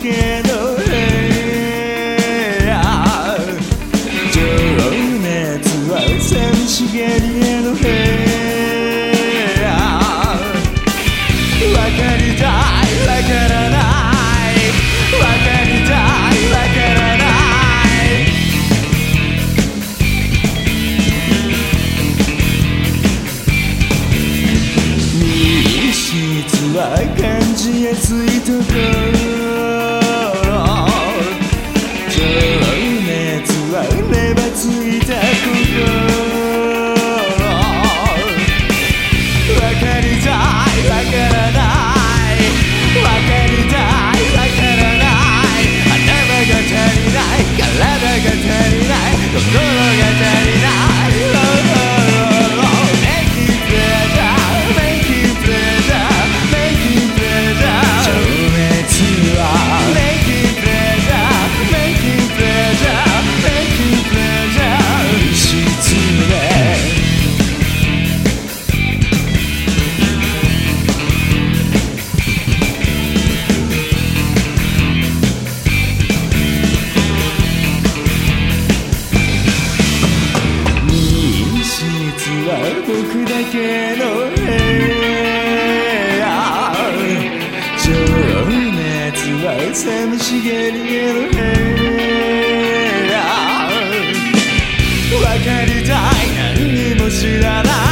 は僕だけの部屋情熱は寂しげに家の部屋わかりたいわからないわかりたいわからない密室は感じやすいとけの部屋。情熱は寂しげに見る部屋。分かりたい。何にも知らない。